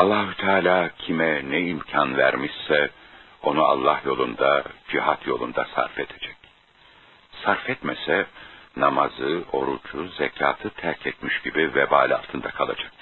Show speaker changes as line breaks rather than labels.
Allahü Teala kime ne imkan vermişse onu Allah yolunda, cihat yolunda sarf edecek. Sarf etmese namazı, orucu, zekatı terk etmiş gibi vebal altında kalacak.